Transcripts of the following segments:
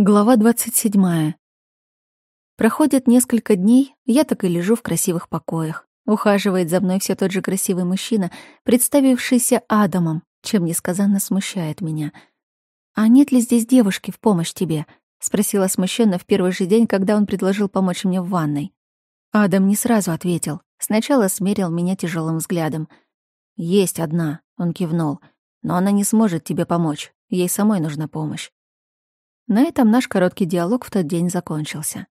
Глава 27. Проходит несколько дней, я так и лежу в красивых покоях. Ухаживает за мной все тот же красивый мужчина, представившийся Адамом, чем несказанно смущает меня. «А нет ли здесь девушки в помощь тебе?» — спросила смущенно в первый же день, когда он предложил помочь мне в ванной. Адам не сразу ответил. Сначала смерил меня тяжелым взглядом. «Есть одна», — он кивнул, — «но она не сможет тебе помочь. Ей самой нужна помощь». На этом наш короткий диалог в тот день закончился.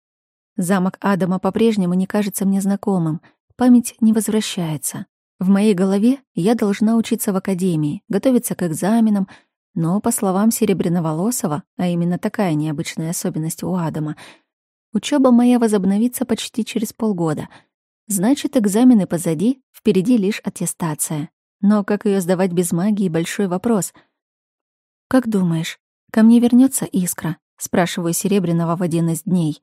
Замок Адама по-прежнему не кажется мне знакомым, память не возвращается. В моей голове я должна учиться в академии, готовиться к экзаменам, но, по словам Серебряноволосого, а именно такая необычная особенность у Адама, учеба моя возобновится почти через полгода. Значит, экзамены позади, впереди лишь аттестация. Но как ее сдавать без магии — большой вопрос. «Как думаешь, «Ко мне вернется искра?» — спрашиваю Серебряного в один из дней.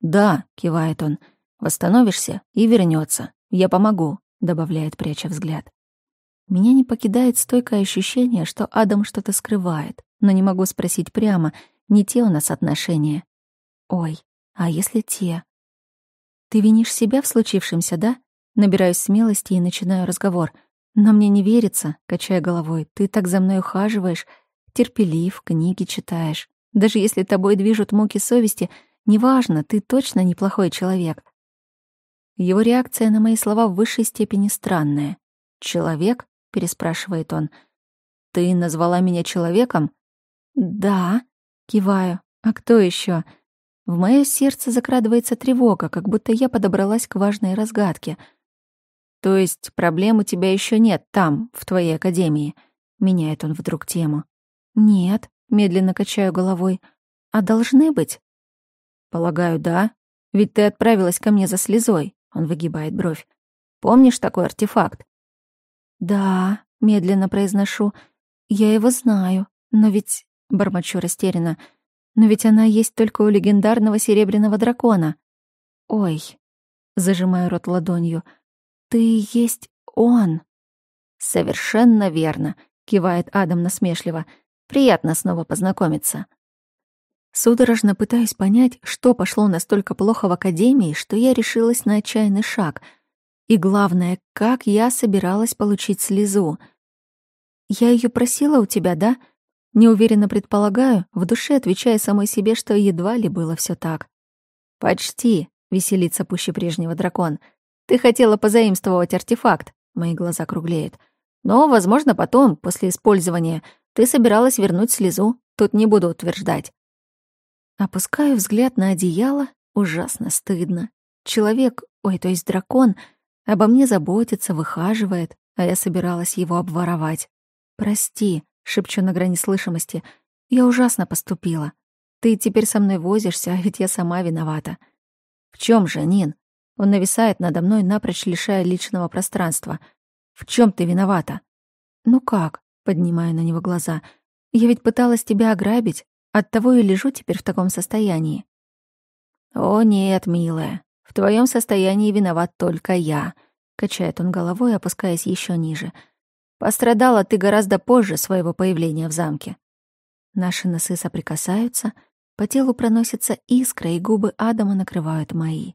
«Да», — кивает он, — «восстановишься и вернется. Я помогу», — добавляет, пряча взгляд. Меня не покидает стойкое ощущение, что Адам что-то скрывает, но не могу спросить прямо, не те у нас отношения. Ой, а если те? Ты винишь себя в случившемся, да? Набираюсь смелости и начинаю разговор. Но мне не верится, качая головой. Ты так за мной ухаживаешь, терпелив, книги читаешь. Даже если тобой движут муки совести, неважно, ты точно неплохой человек. Его реакция на мои слова в высшей степени странная. «Человек?» — переспрашивает он. «Ты назвала меня человеком?» «Да», — киваю. «А кто еще? В моё сердце закрадывается тревога, как будто я подобралась к важной разгадке. «То есть проблем у тебя еще нет там, в твоей академии?» — меняет он вдруг тему. «Нет», — медленно качаю головой. «А должны быть?» «Полагаю, да. Ведь ты отправилась ко мне за слезой», — он выгибает бровь. «Помнишь такой артефакт?» «Да», — медленно произношу. «Я его знаю. Но ведь...» — бормочу растерянно. «Но ведь она есть только у легендарного серебряного дракона». «Ой», — зажимаю рот ладонью. «Ты есть он». «Совершенно верно», — кивает Адам насмешливо. Приятно снова познакомиться. Судорожно пытаюсь понять, что пошло настолько плохо в академии, что я решилась на отчаянный шаг. И главное, как я собиралась получить слезу. Я ее просила у тебя, да? Неуверенно предполагаю, в душе отвечая самой себе, что едва ли было все так. «Почти», — веселится пуще прежнего дракон. «Ты хотела позаимствовать артефакт», — мои глаза круглеют. «Но, возможно, потом, после использования, ты собиралась вернуть слезу, тут не буду утверждать. Опускаю взгляд на одеяло, ужасно стыдно. Человек, ой, то есть дракон, обо мне заботится, выхаживает, а я собиралась его обворовать. «Прости», — шепчу на грани слышимости, — «я ужасно поступила. Ты теперь со мной возишься, а ведь я сама виновата». «В чем же, Нин?» Он нависает надо мной, напрочь лишая личного пространства. «В чем ты виновата?» «Ну как?» Поднимаю на него глаза. «Я ведь пыталась тебя ограбить. Оттого и лежу теперь в таком состоянии». «О нет, милая, в твоем состоянии виноват только я», — качает он головой, опускаясь еще ниже. «Пострадала ты гораздо позже своего появления в замке». Наши носы соприкасаются, по телу проносится искра, и губы Адама накрывают мои.